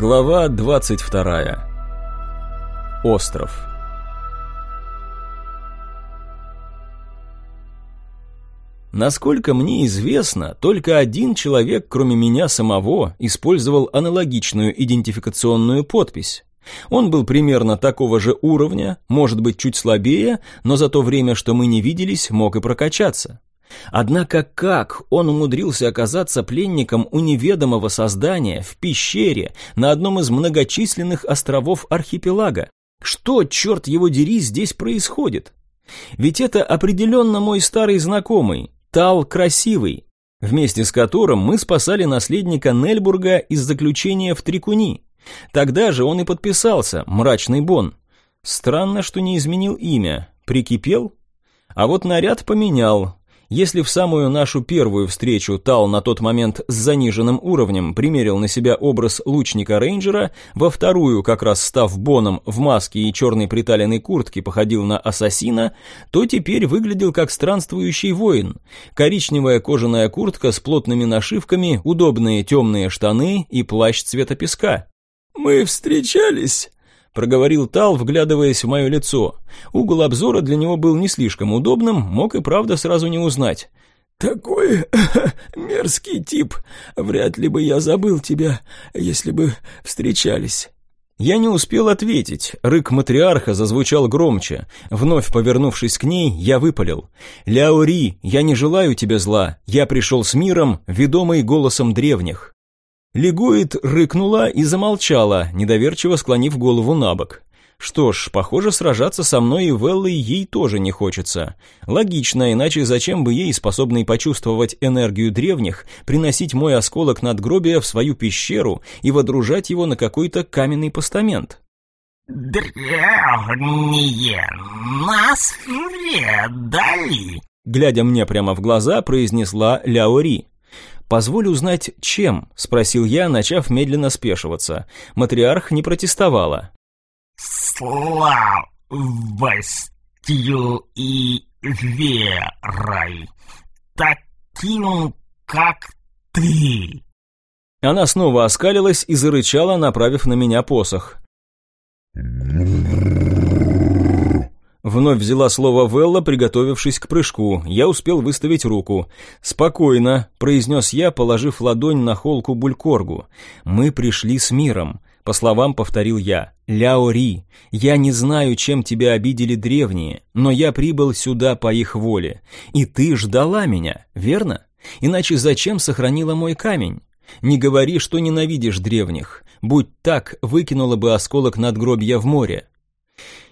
Глава 22. Остров. Насколько мне известно, только один человек, кроме меня самого, использовал аналогичную идентификационную подпись. Он был примерно такого же уровня, может быть чуть слабее, но за то время, что мы не виделись, мог и прокачаться. Однако как он умудрился оказаться пленником у неведомого создания в пещере на одном из многочисленных островов архипелага? Что, черт его дери, здесь происходит? Ведь это определенно мой старый знакомый, Тал Красивый, вместе с которым мы спасали наследника Нельбурга из заключения в Трикуни. Тогда же он и подписался, мрачный Бон. Странно, что не изменил имя. Прикипел? А вот наряд поменял, если в самую нашу первую встречу Тал на тот момент с заниженным уровнем примерил на себя образ лучника-рейнджера, во вторую, как раз став Боном в маске и черной приталенной куртке, походил на ассасина, то теперь выглядел как странствующий воин. Коричневая кожаная куртка с плотными нашивками, удобные темные штаны и плащ цвета песка. «Мы встречались?» Проговорил Тал, вглядываясь в мое лицо. Угол обзора для него был не слишком удобным, мог и правда сразу не узнать. «Такой мерзкий тип. Вряд ли бы я забыл тебя, если бы встречались». Я не успел ответить. Рык матриарха зазвучал громче. Вновь повернувшись к ней, я выпалил. «Ляори, я не желаю тебе зла. Я пришел с миром, ведомый голосом древних». Лигуит рыкнула и замолчала, недоверчиво склонив голову на бок. Что ж, похоже, сражаться со мной и Веллой ей тоже не хочется. Логично, иначе зачем бы ей, способной почувствовать энергию древних, приносить мой осколок надгробия в свою пещеру и водружать его на какой-то каменный постамент? «Древние нас предали!» Глядя мне прямо в глаза, произнесла Ляори. «Позволь узнать, чем?» – спросил я, начав медленно спешиваться. Матриарх не протестовала. «Слабостью и верой, таким, как ты!» Она снова оскалилась и зарычала, направив на меня посох. Вновь взяла слово Велла, приготовившись к прыжку. Я успел выставить руку. «Спокойно», — произнес я, положив ладонь на холку Булькоргу. «Мы пришли с миром». По словам повторил я. «Ляори, я не знаю, чем тебя обидели древние, но я прибыл сюда по их воле. И ты ждала меня, верно? Иначе зачем сохранила мой камень? Не говори, что ненавидишь древних. Будь так, выкинула бы осколок надгробья в море.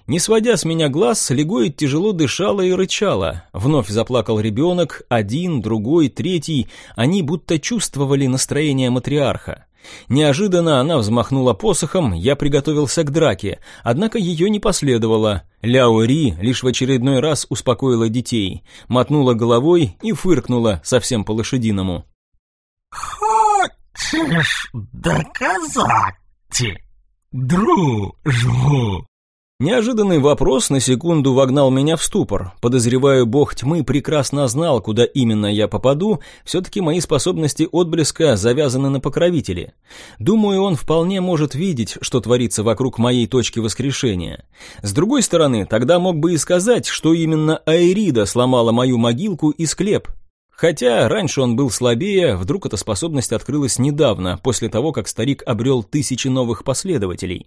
Не сводя с меня глаз, Легоид тяжело дышала и рычала. Вновь заплакал ребенок, один, другой, третий. Они будто чувствовали настроение матриарха. Неожиданно она взмахнула посохом, я приготовился к драке, однако ее не последовало. Ляо Ри лишь в очередной раз успокоила детей, мотнула головой и фыркнула совсем по-лошадиному. «Хочешь доказать, дружбу?» Неожиданный вопрос на секунду вогнал меня в ступор. Подозреваю, бог тьмы прекрасно знал, куда именно я попаду, все-таки мои способности отблеска завязаны на покровителе. Думаю, он вполне может видеть, что творится вокруг моей точки воскрешения. С другой стороны, тогда мог бы и сказать, что именно Айрида сломала мою могилку и склеп. Хотя раньше он был слабее, вдруг эта способность открылась недавно, после того, как старик обрел тысячи новых последователей.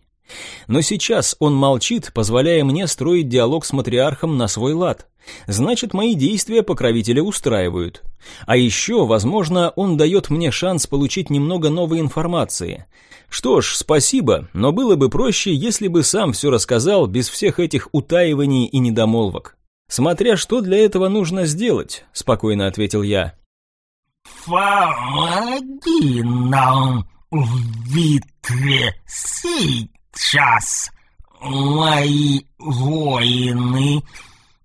Но сейчас он молчит, позволяя мне строить диалог с матриархом на свой лад. Значит, мои действия покровителя устраивают. А еще, возможно, он дает мне шанс получить немного новой информации. Что ж, спасибо, но было бы проще, если бы сам все рассказал без всех этих утаиваний и недомолвок. Смотря что для этого нужно сделать, спокойно ответил я. «Помоги нам в битве сей Сейчас мои воины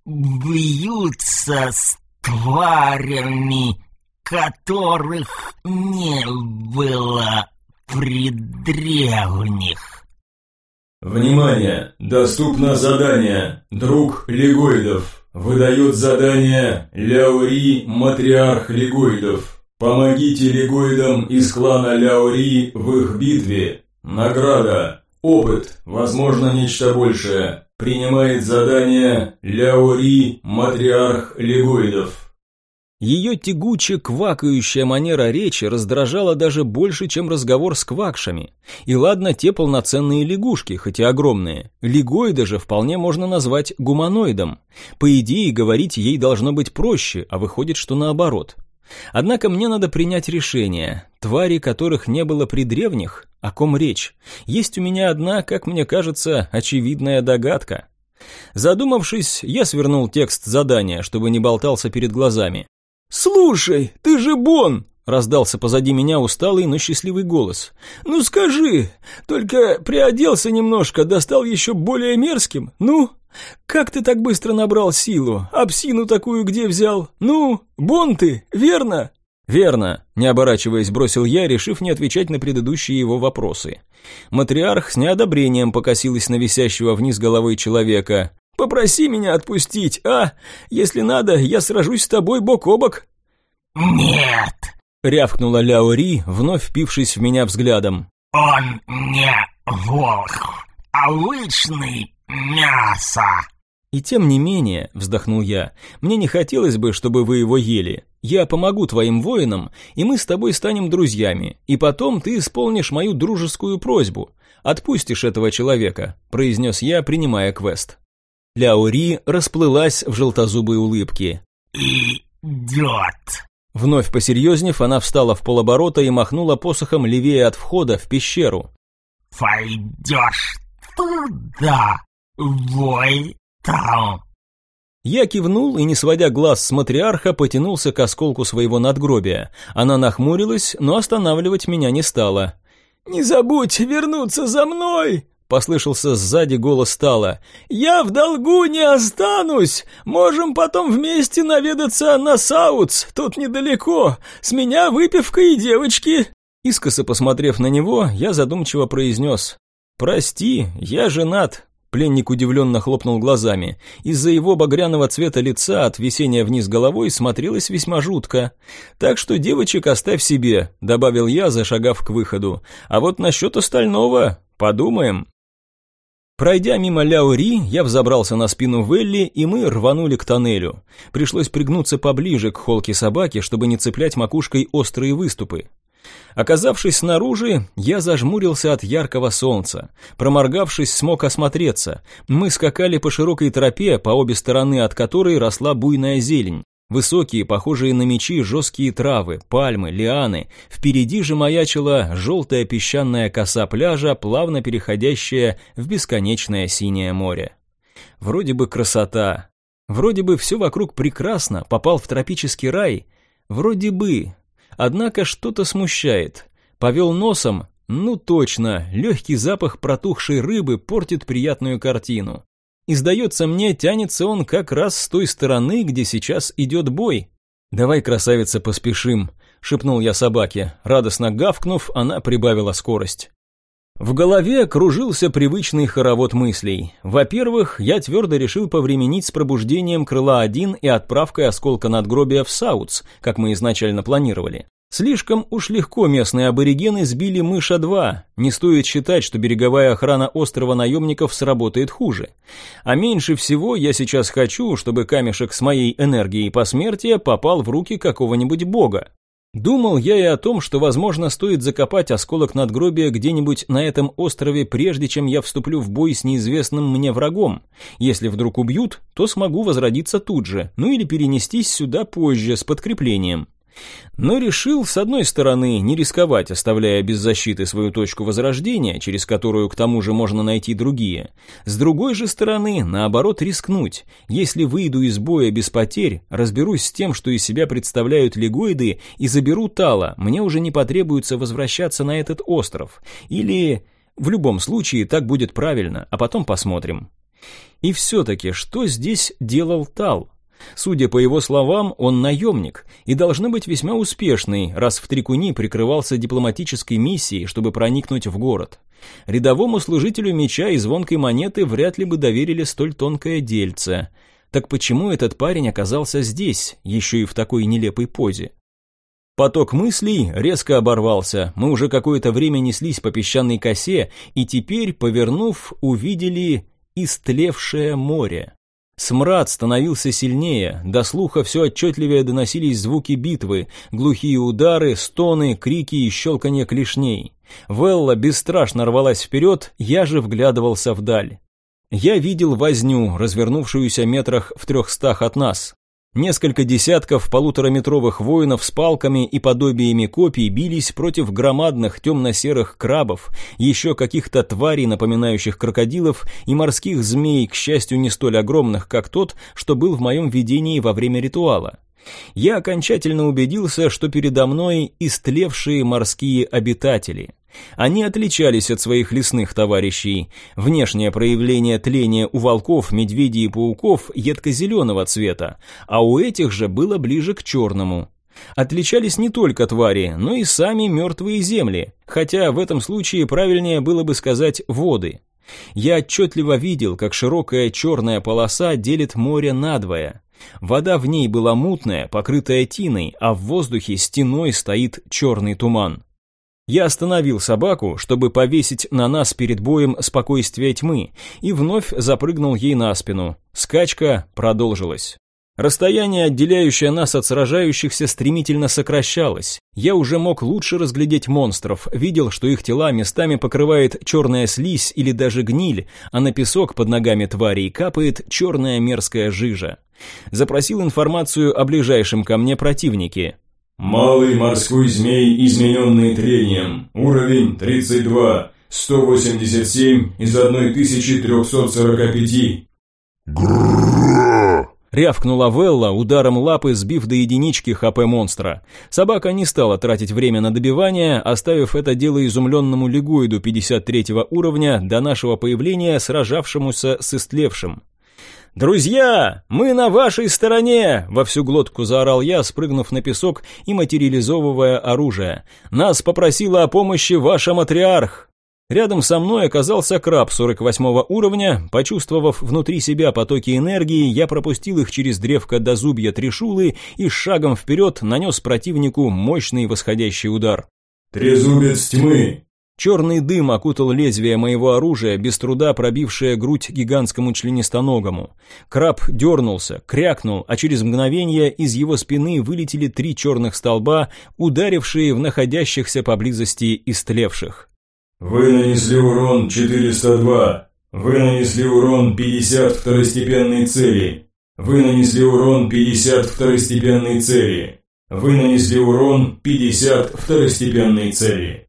бьются с тварями, которых не было при древних. Внимание! Доступно задание. Друг Легоидов. Выдает задание Ляури, матриарх Легоидов. Помогите Легоидам из клана Ляури в их битве Награда. Опыт. Возможно, нечто большее. Принимает задание Ляори, матриарх легоидов. Ее тягуче квакающая манера речи раздражала даже больше, чем разговор с квакшами. И ладно, те полноценные лягушки, хоть и огромные. Лигоида же вполне можно назвать гуманоидом. По идее, говорить ей должно быть проще, а выходит, что наоборот. Однако мне надо принять решение. Твари, которых не было при древних, о ком речь? Есть у меня одна, как мне кажется, очевидная догадка. Задумавшись, я свернул текст задания, чтобы не болтался перед глазами. «Слушай, ты же Бон!» — раздался позади меня усталый, но счастливый голос. «Ну скажи, только приоделся немножко, достал еще более мерзким. Ну, как ты так быстро набрал силу? А псину такую где взял? Ну, Бон ты, верно?» «Верно», — не оборачиваясь, бросил я, решив не отвечать на предыдущие его вопросы. Матриарх с неодобрением покосилась на висящего вниз головой человека. Попроси меня отпустить, а? Если надо, я сражусь с тобой бок о бок». «Нет!» — рявкнула Ляо Ри, вновь впившись в меня взглядом. «Он не волк, а обычный мясо!» «И тем не менее», — вздохнул я, — «мне не хотелось бы, чтобы вы его ели. Я помогу твоим воинам, и мы с тобой станем друзьями, и потом ты исполнишь мою дружескую просьбу. Отпустишь этого человека», — произнес я, принимая квест. Ляури расплылась в желтозубой улыбке. «Идет!» Вновь посерьезнев, она встала в полоборота и махнула посохом левее от входа в пещеру. «Пойдешь туда, вой там!» Я кивнул и, не сводя глаз с матриарха, потянулся к осколку своего надгробия. Она нахмурилась, но останавливать меня не стала. «Не забудь вернуться за мной!» Послышался сзади голос Тала. «Я в долгу не останусь! Можем потом вместе наведаться на Саутс, тут недалеко. С меня выпивка и девочки!» Искоса посмотрев на него, я задумчиво произнес. «Прости, я женат». Пленник удивленно хлопнул глазами. Из-за его багряного цвета лица от висения вниз головой смотрелось весьма жутко. «Так что девочек оставь себе», — добавил я, зашагав к выходу. «А вот насчет остального подумаем». Пройдя мимо Ляури, я взобрался на спину Велли, и мы рванули к тоннелю. Пришлось пригнуться поближе к холке собаки, чтобы не цеплять макушкой острые выступы. Оказавшись снаружи, я зажмурился от яркого солнца. Проморгавшись, смог осмотреться. Мы скакали по широкой тропе, по обе стороны от которой росла буйная зелень. Высокие, похожие на мечи, жесткие травы, пальмы, лианы. Впереди же маячила желтая песчаная коса пляжа, плавно переходящая в бесконечное синее море. Вроде бы красота. Вроде бы все вокруг прекрасно, попал в тропический рай. Вроде бы. Однако что-то смущает. Повел носом, ну точно, легкий запах протухшей рыбы портит приятную картину. И, сдается мне, тянется он как раз с той стороны, где сейчас идет бой. «Давай, красавица, поспешим», — шепнул я собаке. Радостно гавкнув, она прибавила скорость. В голове кружился привычный хоровод мыслей. Во-первых, я твердо решил повременить с пробуждением крыла-1 и отправкой осколка надгробия в Саутс, как мы изначально планировали. Слишком уж легко местные аборигены сбили мыша-2. Не стоит считать, что береговая охрана острова наемников сработает хуже. А меньше всего я сейчас хочу, чтобы камешек с моей энергией посмертия попал в руки какого-нибудь бога. Думал я и о том, что, возможно, стоит закопать осколок надгробия где-нибудь на этом острове, прежде чем я вступлю в бой с неизвестным мне врагом. Если вдруг убьют, то смогу возродиться тут же, ну или перенестись сюда позже с подкреплением. Но решил, с одной стороны, не рисковать, оставляя без защиты свою точку возрождения, через которую к тому же можно найти другие. С другой же стороны, наоборот, рискнуть. Если выйду из боя без потерь, разберусь с тем, что из себя представляют легоиды, и заберу Тала, мне уже не потребуется возвращаться на этот остров. Или... В любом случае, так будет правильно, а потом посмотрим. И все-таки, что здесь делал Тал? Судя по его словам, он наемник и должны быть весьма успешный, раз в Трикуни прикрывался дипломатической миссией, чтобы проникнуть в город. Рядовому служителю меча и звонкой монеты вряд ли бы доверили столь тонкое дельце. Так почему этот парень оказался здесь, еще и в такой нелепой позе? Поток мыслей резко оборвался. Мы уже какое-то время неслись по песчаной косе, и теперь, повернув, увидели истлевшее море. Смрад становился сильнее, до слуха все отчетливее доносились звуки битвы, глухие удары, стоны, крики и щелканье клешней. Велла бесстрашно рвалась вперед, я же вглядывался вдаль. Я видел возню, развернувшуюся метрах в трехстах от нас. Несколько десятков полутораметровых воинов с палками и подобиями копий бились против громадных темно-серых крабов, еще каких-то тварей, напоминающих крокодилов, и морских змей, к счастью, не столь огромных, как тот, что был в моем видении во время ритуала. Я окончательно убедился, что передо мной истлевшие морские обитатели. Они отличались от своих лесных товарищей. Внешнее проявление тления у волков, медведей и пауков едко-зеленого цвета, а у этих же было ближе к черному. Отличались не только твари, но и сами мертвые земли, хотя в этом случае правильнее было бы сказать воды. Я отчетливо видел, как широкая черная полоса делит море надвое. Вода в ней была мутная, покрытая тиной, а в воздухе стеной стоит черный туман. Я остановил собаку, чтобы повесить на нас перед боем спокойствие тьмы, и вновь запрыгнул ей на спину. Скачка продолжилась. Расстояние, отделяющее нас от сражающихся, стремительно сокращалось. Я уже мог лучше разглядеть монстров, видел, что их тела местами покрывает черная слизь или даже гниль, а на песок под ногами тварей капает черная мерзкая жижа. Запросил информацию о ближайшем ко мне противнике. Малый морской змей, измененный трением. Уровень 32. 187 из 1345. Грррррр! Рявкнула Велла, ударом лапы сбив до единички ХП монстра. Собака не стала тратить время на добивание, оставив это дело изумленному лигоиду 53 уровня до нашего появления, сражавшемуся с истлевшим. «Друзья, мы на вашей стороне!» – во всю глотку заорал я, спрыгнув на песок и материализовывая оружие. «Нас попросила о помощи ваша матриарх!» Рядом со мной оказался краб 48 уровня. Почувствовав внутри себя потоки энергии, я пропустил их через древко до зубья трешулы и шагом вперед нанес противнику мощный восходящий удар. «Трезубец тьмы! Черный дым окутал лезвие моего оружия, без труда пробившее грудь гигантскому членистоногому. Краб дернулся, крякнул, а через мгновение из его спины вылетели три черных столба, ударившие в находящихся поблизости истлевших. «Вы нанесли урон 402. Вы нанесли урон 50 второстепенной цели. Вы нанесли урон 50 второстепенной цели. Вы нанесли урон 50 второстепенной цели».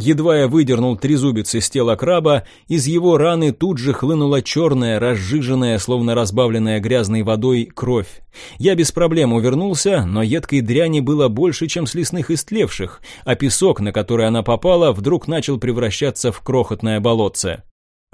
Едва я выдернул трезубец из тела краба, из его раны тут же хлынула черная, разжиженная, словно разбавленная грязной водой, кровь. Я без проблем увернулся, но едкой дряни было больше, чем с лесных истлевших, а песок, на который она попала, вдруг начал превращаться в крохотное болотце.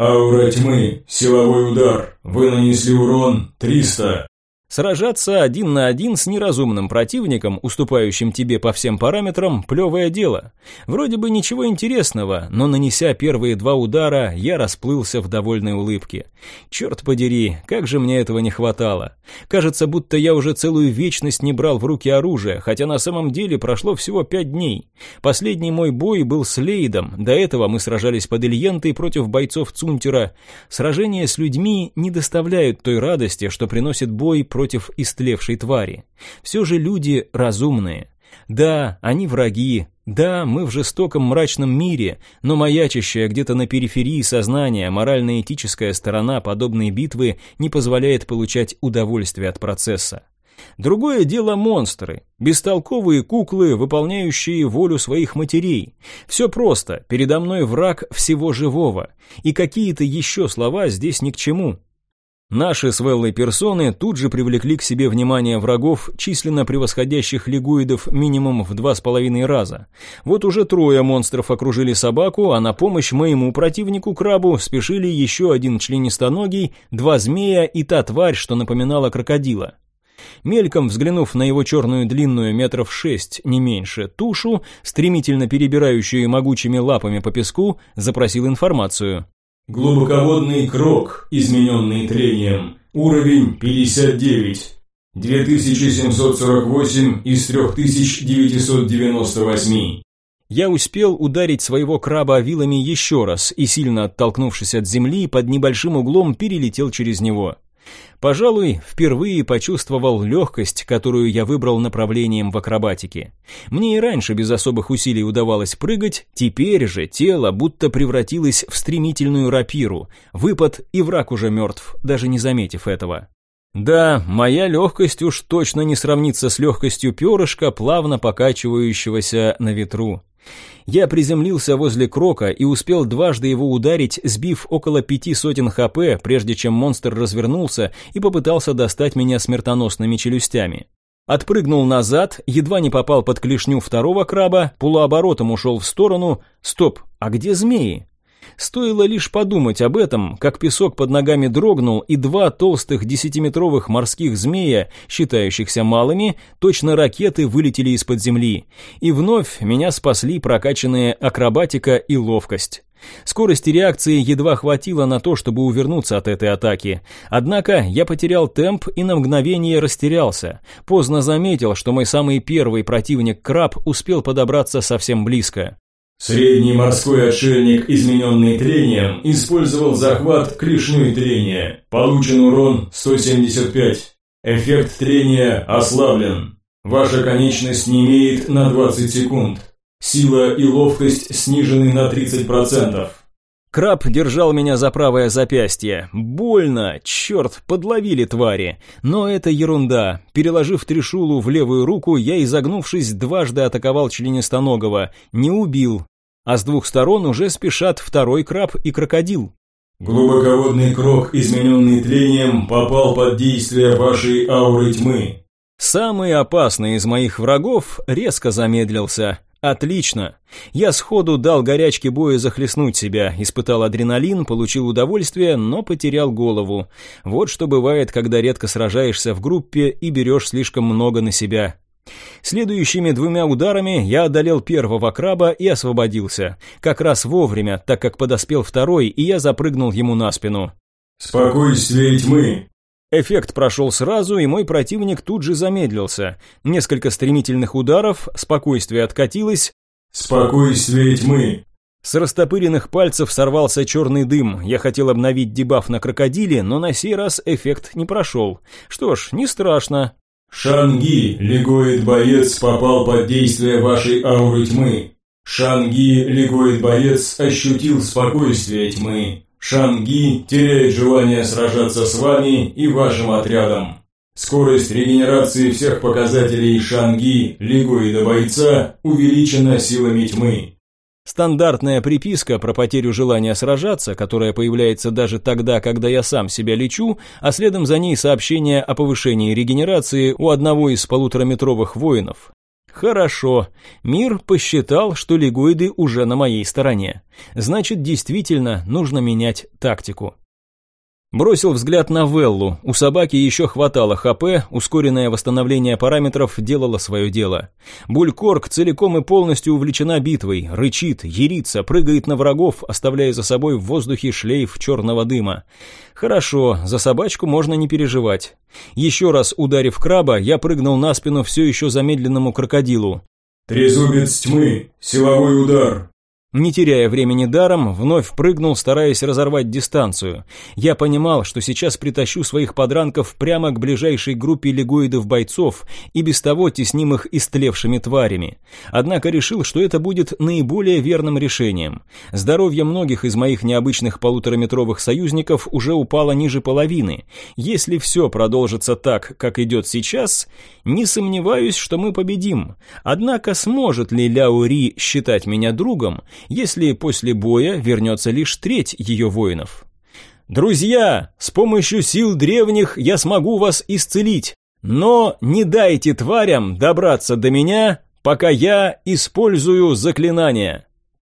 «Аура тьмы, силовой удар, вы нанесли урон 300». Сражаться один на один с неразумным противником, уступающим тебе по всем параметрам, плевое дело. Вроде бы ничего интересного, но нанеся первые два удара, я расплылся в довольной улыбке. Черт подери, как же мне этого не хватало. Кажется, будто я уже целую вечность не брал в руки оружие, хотя на самом деле прошло всего пять дней. Последний мой бой был с Лейдом, до этого мы сражались под Ильентой против бойцов Цунтера. Сражения с людьми не доставляют той радости, что приносит бой против против истлевшей твари. Все же люди разумные. Да, они враги, да, мы в жестоком мрачном мире, но маячащая где-то на периферии сознания морально-этическая сторона подобной битвы не позволяет получать удовольствие от процесса. Другое дело монстры, бестолковые куклы, выполняющие волю своих матерей. Все просто, передо мной враг всего живого, и какие-то еще слова здесь ни к чему. Наши с Веллой персоны тут же привлекли к себе внимание врагов, численно превосходящих лигуидов минимум в два с половиной раза. Вот уже трое монстров окружили собаку, а на помощь моему противнику крабу спешили еще один членистоногий, два змея и та тварь, что напоминала крокодила. Мельком взглянув на его черную длинную метров шесть, не меньше, тушу, стремительно перебирающую могучими лапами по песку, запросил информацию. Глубоководный крок, измененный трением. Уровень 59. 2748 из 3998. Я успел ударить своего краба вилами еще раз и, сильно оттолкнувшись от земли, под небольшим углом перелетел через него. Пожалуй, впервые почувствовал легкость, которую я выбрал направлением в акробатике. Мне и раньше без особых усилий удавалось прыгать, теперь же тело будто превратилось в стремительную рапиру. Выпад, и враг уже мертв, даже не заметив этого. Да, моя легкость уж точно не сравнится с легкостью перышка, плавно покачивающегося на ветру. Я приземлился возле Крока и успел дважды его ударить, сбив около пяти сотен хп, прежде чем монстр развернулся и попытался достать меня смертоносными челюстями. Отпрыгнул назад, едва не попал под клешню второго краба, полуоборотом ушел в сторону. Стоп, а где змеи? Стоило лишь подумать об этом, как песок под ногами дрогнул, и два толстых десятиметровых морских змея, считающихся малыми, точно ракеты вылетели из-под земли. И вновь меня спасли прокачанные акробатика и ловкость. Скорости реакции едва хватило на то, чтобы увернуться от этой атаки. Однако я потерял темп и на мгновение растерялся. Поздно заметил, что мой самый первый противник краб успел подобраться совсем близко. Средний морской отшельник, измененный трением, использовал захват клешней трения. Получен урон 175. Эффект трения ослаблен. Ваша конечность не имеет на 20 секунд. Сила и ловкость снижены на 30%. Краб держал меня за правое запястье. Больно, черт, подловили твари. Но это ерунда. Переложив трешулу в левую руку, я, изогнувшись, дважды атаковал членистоногого. Не убил. А с двух сторон уже спешат второй краб и крокодил. Глубоководный крок, измененный тлением, попал под действие вашей ауры тьмы. Самый опасный из моих врагов резко замедлился. Отлично. Я сходу дал горячке боя захлестнуть себя, испытал адреналин, получил удовольствие, но потерял голову. Вот что бывает, когда редко сражаешься в группе и берешь слишком много на себя. Следующими двумя ударами я одолел первого краба и освободился. Как раз вовремя, так как подоспел второй, и я запрыгнул ему на спину. «Спокойствие тьмы!» Эффект прошел сразу, и мой противник тут же замедлился. Несколько стремительных ударов, спокойствие откатилось. «Спокойствие тьмы!» С растопыренных пальцев сорвался черный дым. Я хотел обновить дебаф на крокодиле, но на сей раз эффект не прошел. Что ж, не страшно. Шанги, легоид-боец, попал под действие вашей ауры тьмы. Шанги, легоид-боец, ощутил спокойствие тьмы. Шанги теряет желание сражаться с вами и вашим отрядом. Скорость регенерации всех показателей Шанги, легоида-бойца, увеличена силами тьмы. Стандартная приписка про потерю желания сражаться, которая появляется даже тогда, когда я сам себя лечу, а следом за ней сообщение о повышении регенерации у одного из полутораметровых воинов. Хорошо. Мир посчитал, что лигоиды уже на моей стороне. Значит, действительно нужно менять тактику. Бросил взгляд на Веллу. У собаки еще хватало ХП, ускоренное восстановление параметров делало свое дело. Булькорг целиком и полностью увлечена битвой, рычит, ерится, прыгает на врагов, оставляя за собой в воздухе шлейф черного дыма. Хорошо, за собачку можно не переживать. Еще раз ударив краба, я прыгнул на спину все еще замедленному крокодилу. «Трезубец тьмы! Силовой удар!» Не теряя времени даром, вновь прыгнул, стараясь разорвать дистанцию. Я понимал, что сейчас притащу своих подранков прямо к ближайшей группе легоидов-бойцов и без того теснимых истлевшими тварями. Однако решил, что это будет наиболее верным решением. Здоровье многих из моих необычных полутораметровых союзников уже упало ниже половины. Если все продолжится так, как идет сейчас, не сомневаюсь, что мы победим. Однако сможет ли Ляо Ри считать меня другом, если после боя вернется лишь треть ее воинов. «Друзья, с помощью сил древних я смогу вас исцелить, но не дайте тварям добраться до меня, пока я использую заклинание».